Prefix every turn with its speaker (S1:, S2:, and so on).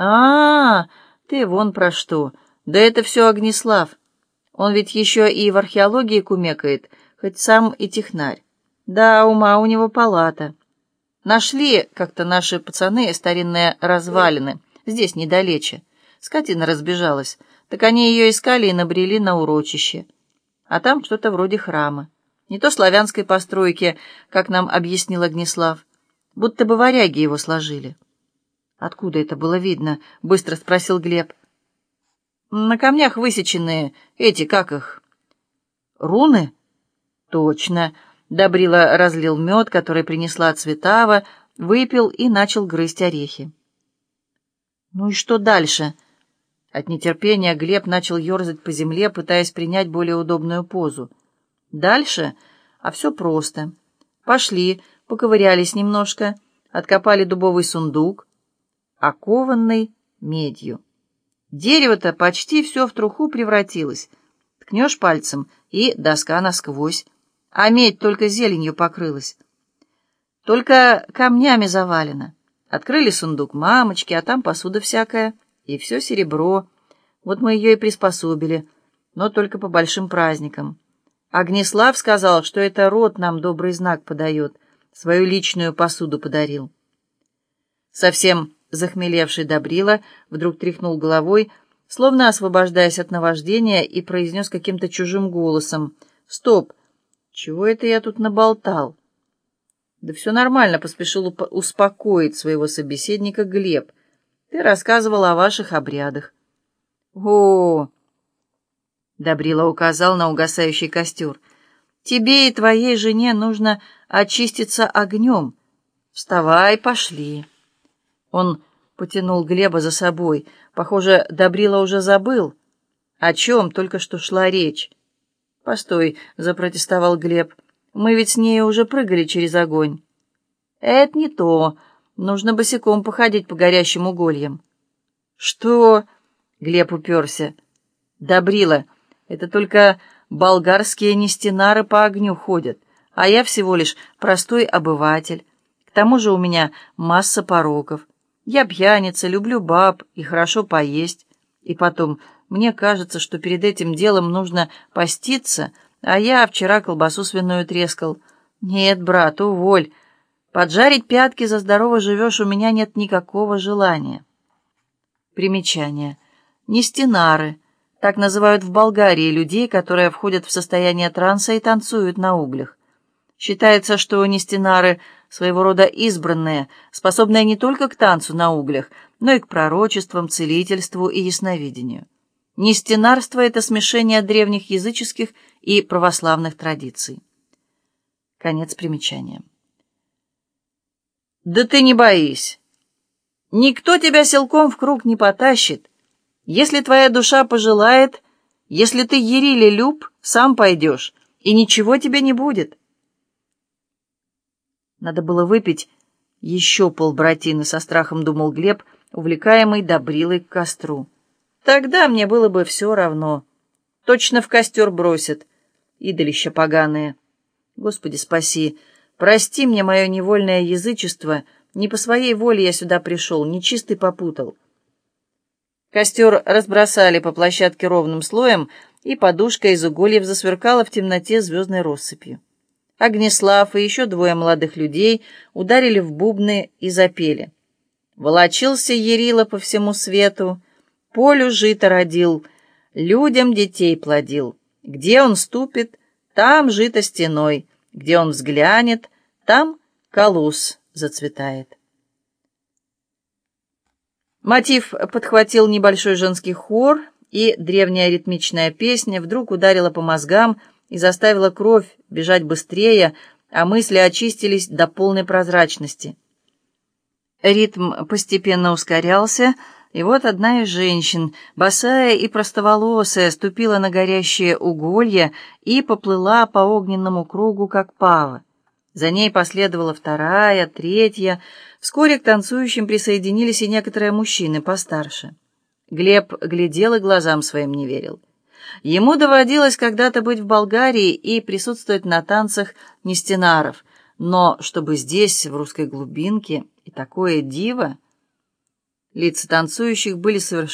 S1: А, -а, -а ты вон про что. Да это все Огнеслав. Он ведь еще и в археологии кумекает, хоть сам и технарь. Да, ума у него палата. Нашли как-то наши пацаны старинные развалины, здесь недалече. Скотина разбежалась, так они ее искали и набрели на урочище. А там что-то вроде храма. Не то славянской постройки, как нам объяснил Огнеслав, будто бы варяги его сложили. «Откуда это было видно?» — быстро спросил Глеб. «На камнях высеченные эти, как их?» «Руны?» «Точно». Добрила разлил мед, который принесла Цветава, выпил и начал грызть орехи. «Ну и что дальше?» От нетерпения Глеб начал ерзать по земле, пытаясь принять более удобную позу. «Дальше? А все просто. Пошли, поковырялись немножко, откопали дубовый сундук, окованный медью. Дерево-то почти все в труху превратилось. Ткнешь пальцем, и доска насквозь, а медь только зеленью покрылась. Только камнями завалено. Открыли сундук мамочки, а там посуда всякая, и все серебро. Вот мы ее и приспособили, но только по большим праздникам. Огнеслав сказал, что это род нам добрый знак подает, свою личную посуду подарил. Совсем захмелевший Добрила вдруг тряхнул головой, словно освобождаясь от наваждения, и произнес каким-то чужим голосом. «Стоп! Чего это я тут наболтал?» «Да все нормально», — поспешил успокоить своего собеседника Глеб. «Ты рассказывал о ваших обрядах». «О!» — Добрила указал на угасающий костер. «Тебе и твоей жене нужно очиститься огнем. Вставай, пошли». Он потянул Глеба за собой. Похоже, Добрила уже забыл, о чем только что шла речь. «Постой», — запротестовал Глеб, — «мы ведь с ней уже прыгали через огонь». «Это не то. Нужно босиком походить по горящим угольям». «Что?» — Глеб уперся. «Добрила, это только болгарские нестенары по огню ходят, а я всего лишь простой обыватель. К тому же у меня масса пороков». Я пьяница, люблю баб и хорошо поесть. И потом, мне кажется, что перед этим делом нужно поститься, а я вчера колбасу свиную трескал. Нет, брат, уволь. Поджарить пятки за здорово живешь у меня нет никакого желания. Примечание. Нестенары. Так называют в Болгарии людей, которые входят в состояние транса и танцуют на углях. Считается, что нестенары — своего рода избранные, способные не только к танцу на углях, но и к пророчествам, целительству и ясновидению. Нестенарство — это смешение древних языческих и православных традиций. Конец примечания. «Да ты не боись! Никто тебя силком в круг не потащит. Если твоя душа пожелает, если ты Ерили люб, сам пойдешь, и ничего тебе не будет». Надо было выпить еще полбратины, со страхом думал Глеб, увлекаемый добрилой к костру. Тогда мне было бы все равно. Точно в костер бросят. Идолища поганые. Господи, спаси. Прости мне мое невольное язычество. Не по своей воле я сюда пришел, нечистый попутал. Костер разбросали по площадке ровным слоем, и подушка из угольев засверкала в темноте звездной россыпью. Огнеслав и еще двое молодых людей ударили в бубны и запели. Волочился Ерила по всему свету, полю жито родил, людям детей плодил. Где он ступит, там жито стеной, где он взглянет, там колос зацветает. Мотив подхватил небольшой женский хор, и древняя ритмичная песня вдруг ударила по мозгам, и заставила кровь бежать быстрее, а мысли очистились до полной прозрачности. Ритм постепенно ускорялся, и вот одна из женщин, босая и простоволосая, ступила на горящее уголье и поплыла по огненному кругу, как пава. За ней последовала вторая, третья. Вскоре к танцующим присоединились и некоторые мужчины постарше. Глеб глядел и глазам своим не верил. Ему доводилось когда-то быть в Болгарии и присутствовать на танцах нестенаров, но чтобы здесь, в русской глубинке, и такое диво... Лица танцующих были совершенно